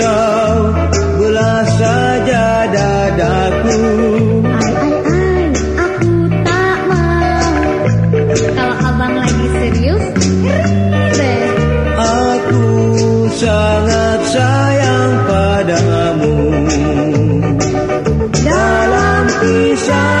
Engkau saja dadaku. Ai ai ai aku tak mau. Kalau abang lagi serius deh Aku sangat sayang padamu. Dalam kisah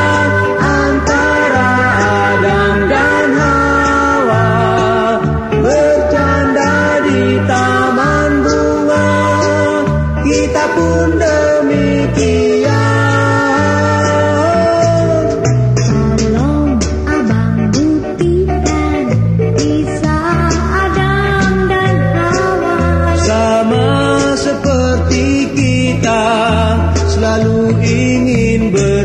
Selalu ingin berdua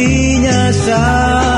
minha sala.